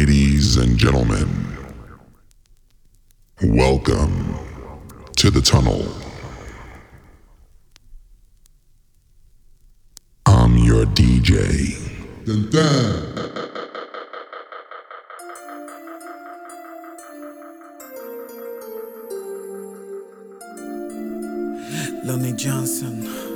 Ladies and gentlemen, welcome to the tunnel. I'm your DJ. Dun, dun. Lonnie Johnson.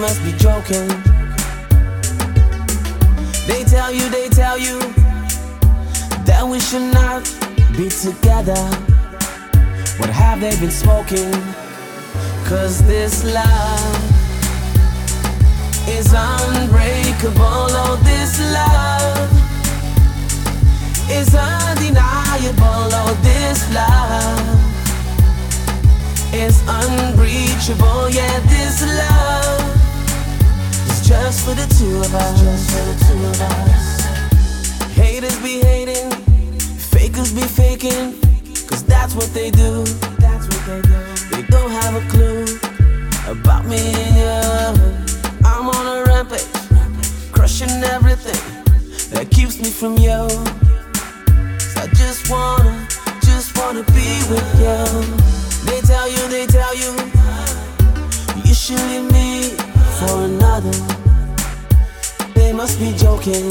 must be joking. They tell you, they tell you that we should not be together. What have they been smoking? Cause this love is unbreakable. Oh, this love is undeniable. Oh, this love is unbreachable. Yeah, this love just for the two of us. Just for the two of us. Haters be hating, fakers be faking, cause that's what they do. That's what they do. They don't have a clue about me and you. I'm on a rampage, crushing everything that keeps me from you. So I just wanna, just wanna be with you. They tell you, they tell you, you should leave me for another. They must be joking.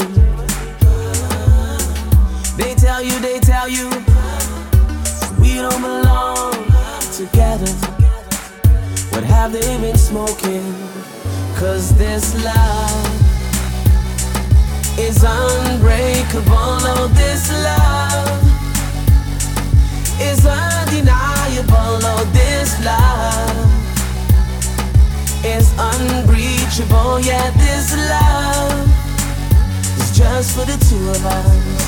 They tell you, they tell you, we don't belong together. What have they been smoking? Cause this love is unbreakable. Oh, this love is undeniable. Oh, this love is unbreachable. Yeah, this love is just for the two of us.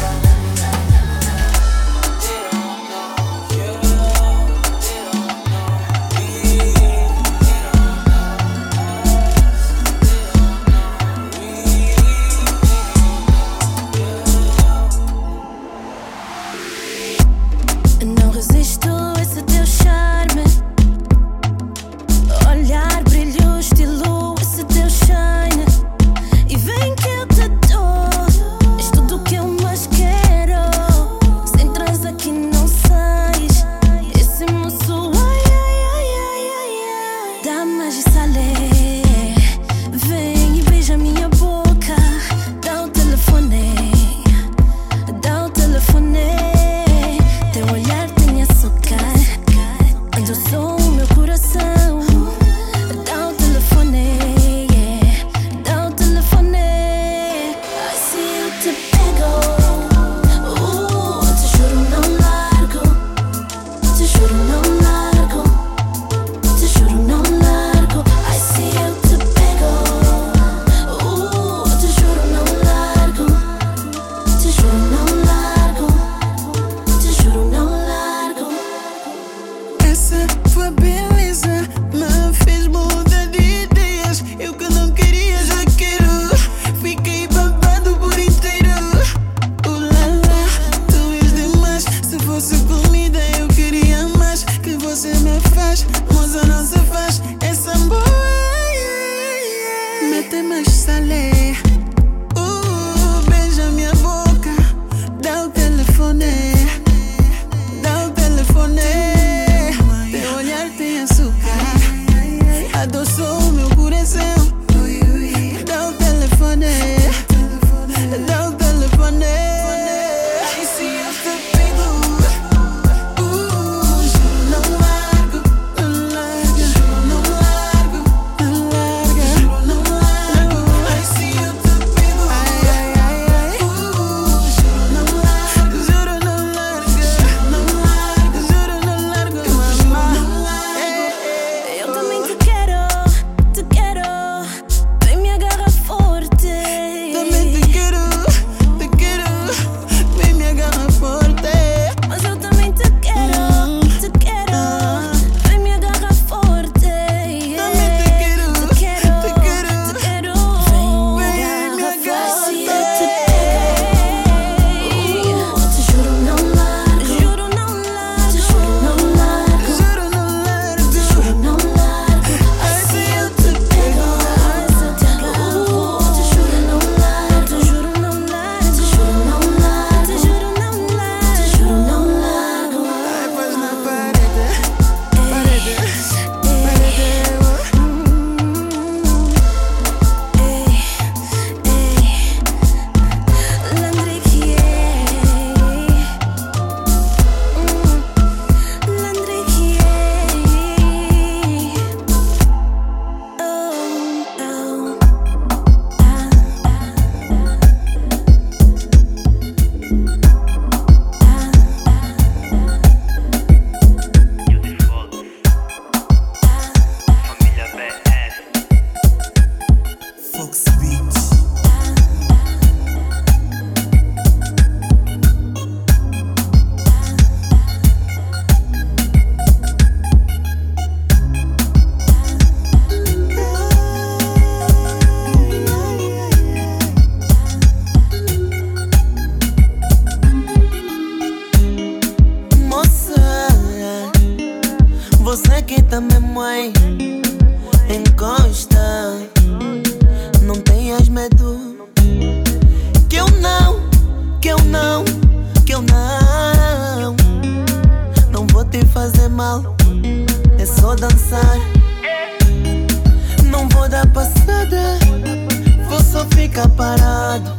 fica parado.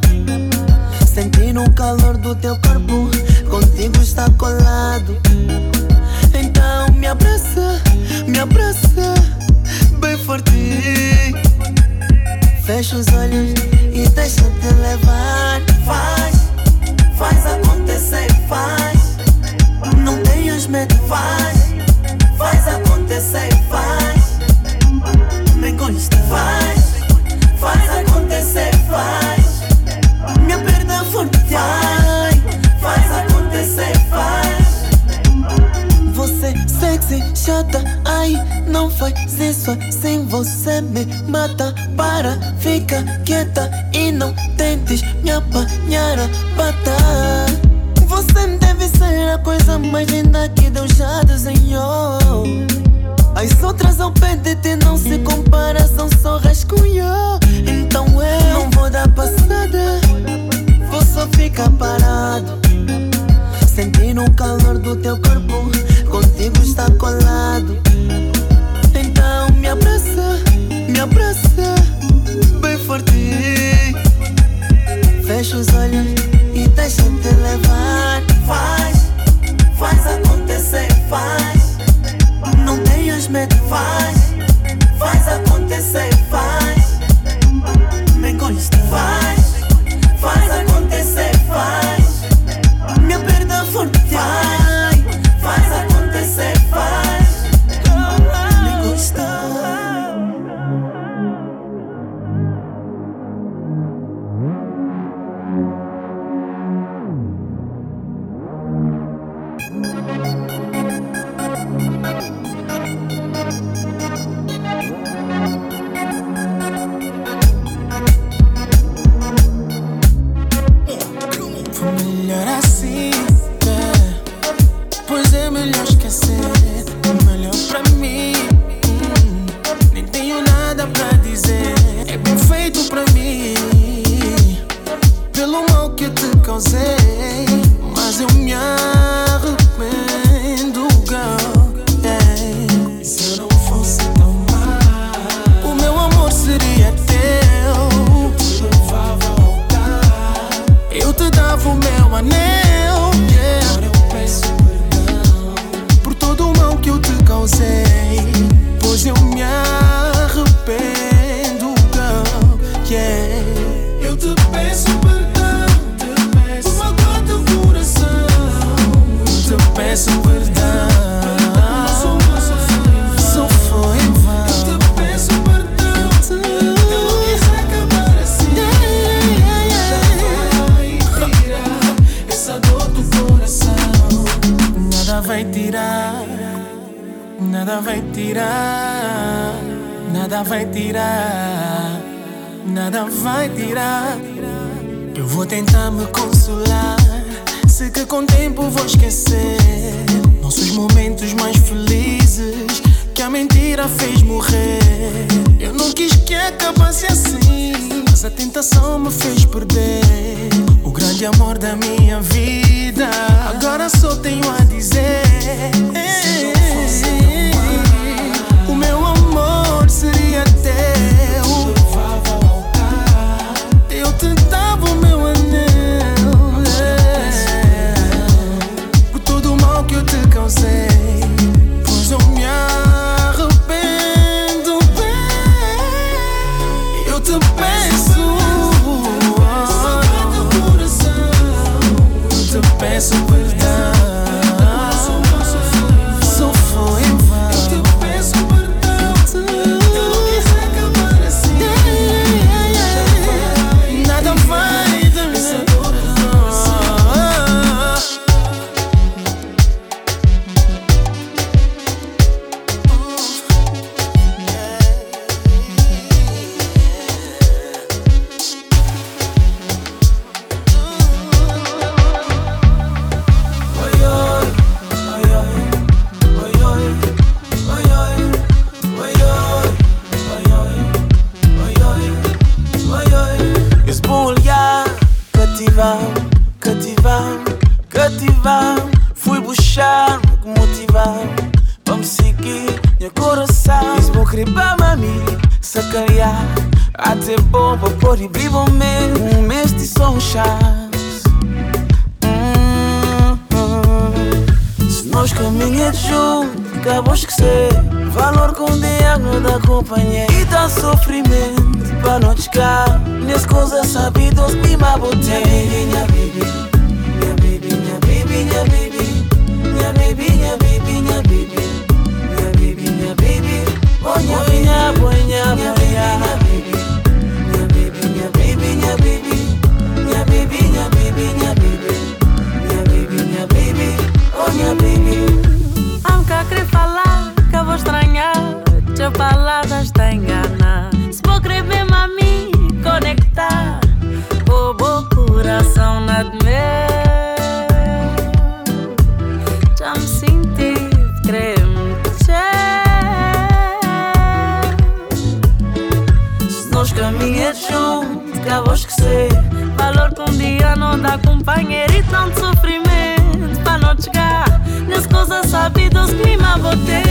Sentindo o calor do teu corpo, contigo está colado. Então me abraça, me abraça, bem forte. Fecha os olhos. から Fui buscar o que motivar. Vamos seguir meu coração. Mesmo cribar mami, sacanear. Até bom para pôr e abrir bom mês. Um mês de só um Hum. Se nós caminhamos juntos, acabou ser Valor com o da companhia e dá sofrimento. Para não descar, Nas coisas sabidas, e mabotem. Minha vida, minha vida. Amka krefala, ka vostranja, që palada shtë nga në Companheira e de sofrimento, para não chegar nas coisas sabidas que me mabotei.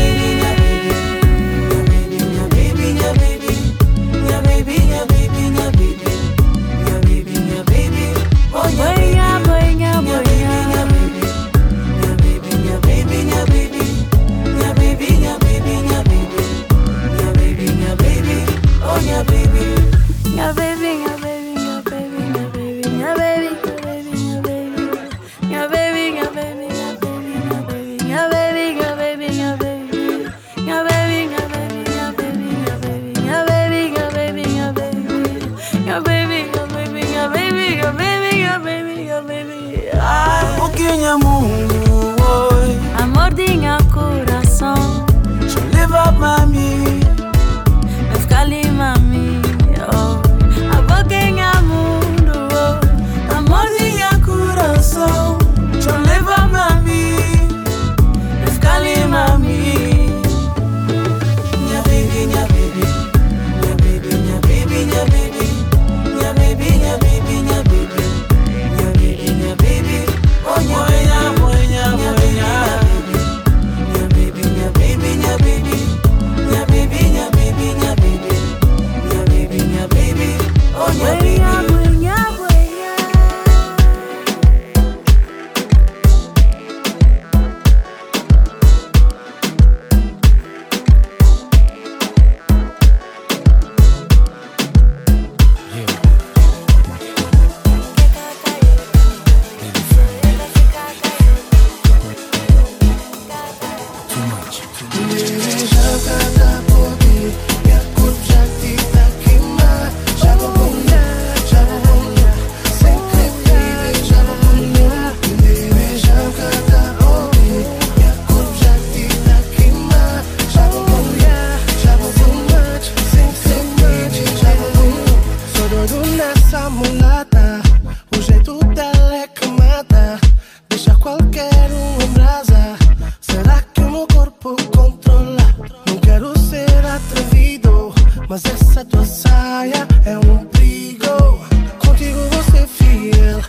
saia é um perigo. Contigo você fiel.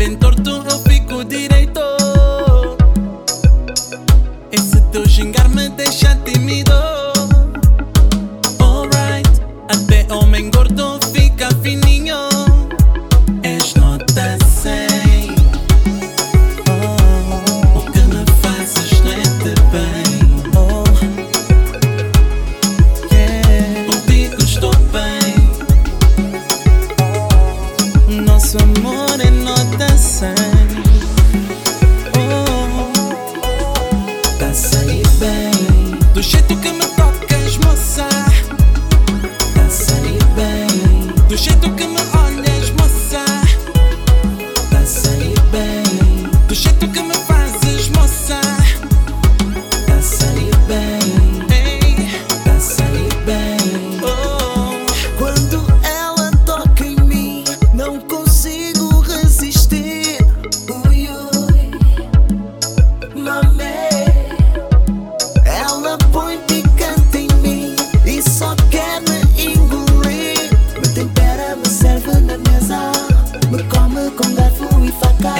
inventor tu meza mkomo kongafu ifaka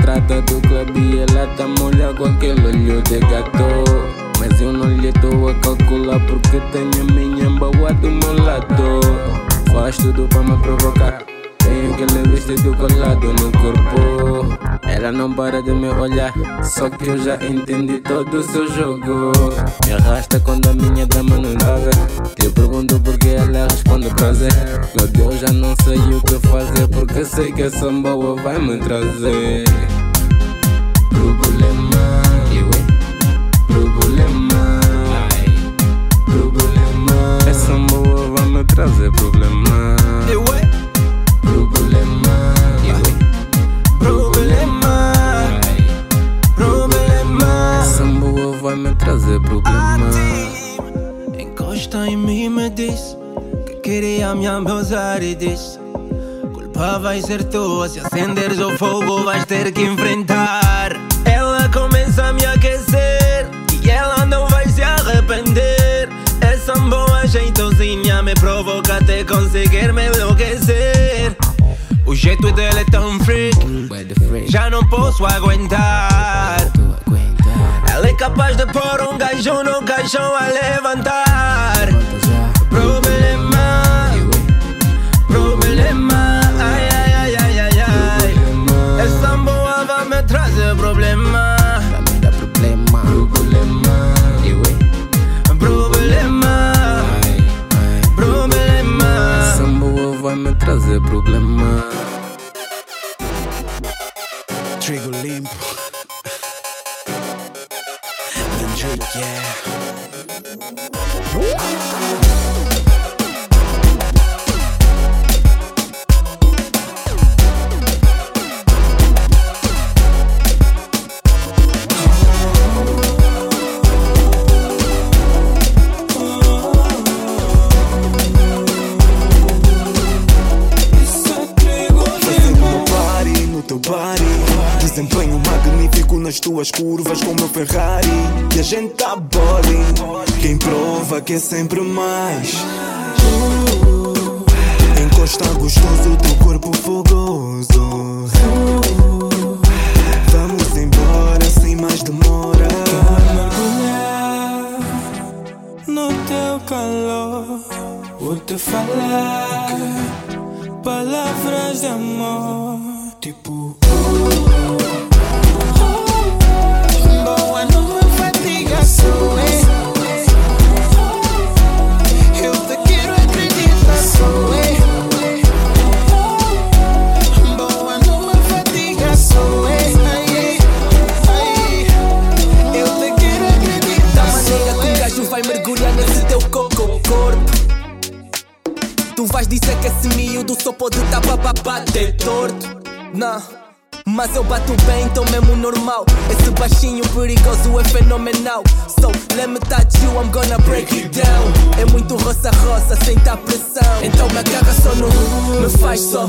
entrada do clube ela tá molha com aquele olho de gato. Mas eu não lhe tô a calcular porque tenho a minha embaua do meu lado. Faz tudo pra me provocar. Aquele vestido colado no corpo. Ela não para de me olhar, só que eu já entendi todo o seu jogo. Me arrasta quando a minha dama não ver. Te pergunto porque ela responde prazer. Meu Deus, já não sei o que fazer porque sei que essa boa vai me trazer. Queria me abusar e diz Culpa vai ser tua se acenderes o fogo vais ter que enfrentar Ela começa a me aquecer e ela não vai se arrepender Essa boa jeitosinha me provoca até conseguir me enlouquecer O jeito dela é tão freak já não posso aguentar. Ela é capaz de pôr um gajo no caixão a levantar пробуд gente tá body Quem prova que é sempre mais. Encosta gostoso, teu corpo fogoso pressão. Então me agarra só no. Me faz só.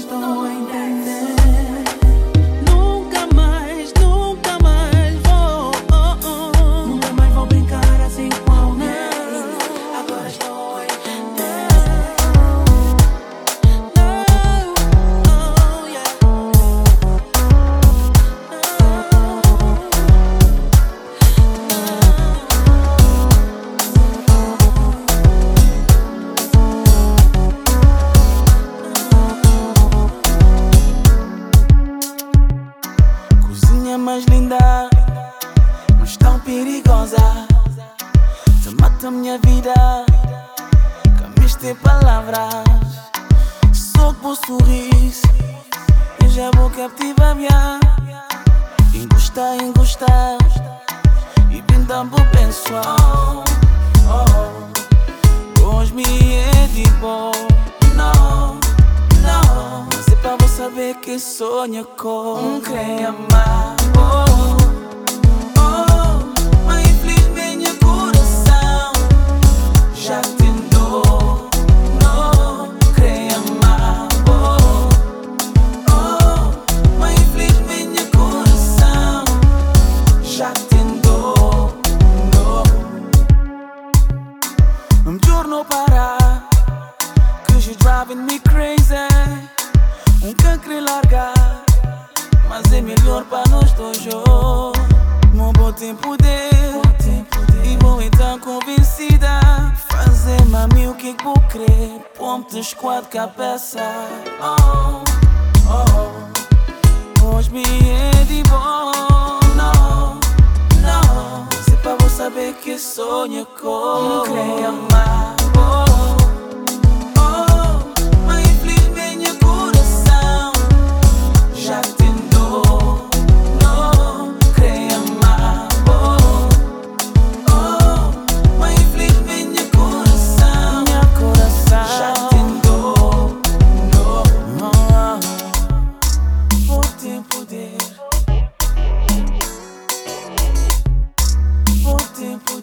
estoy pensando.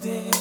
day.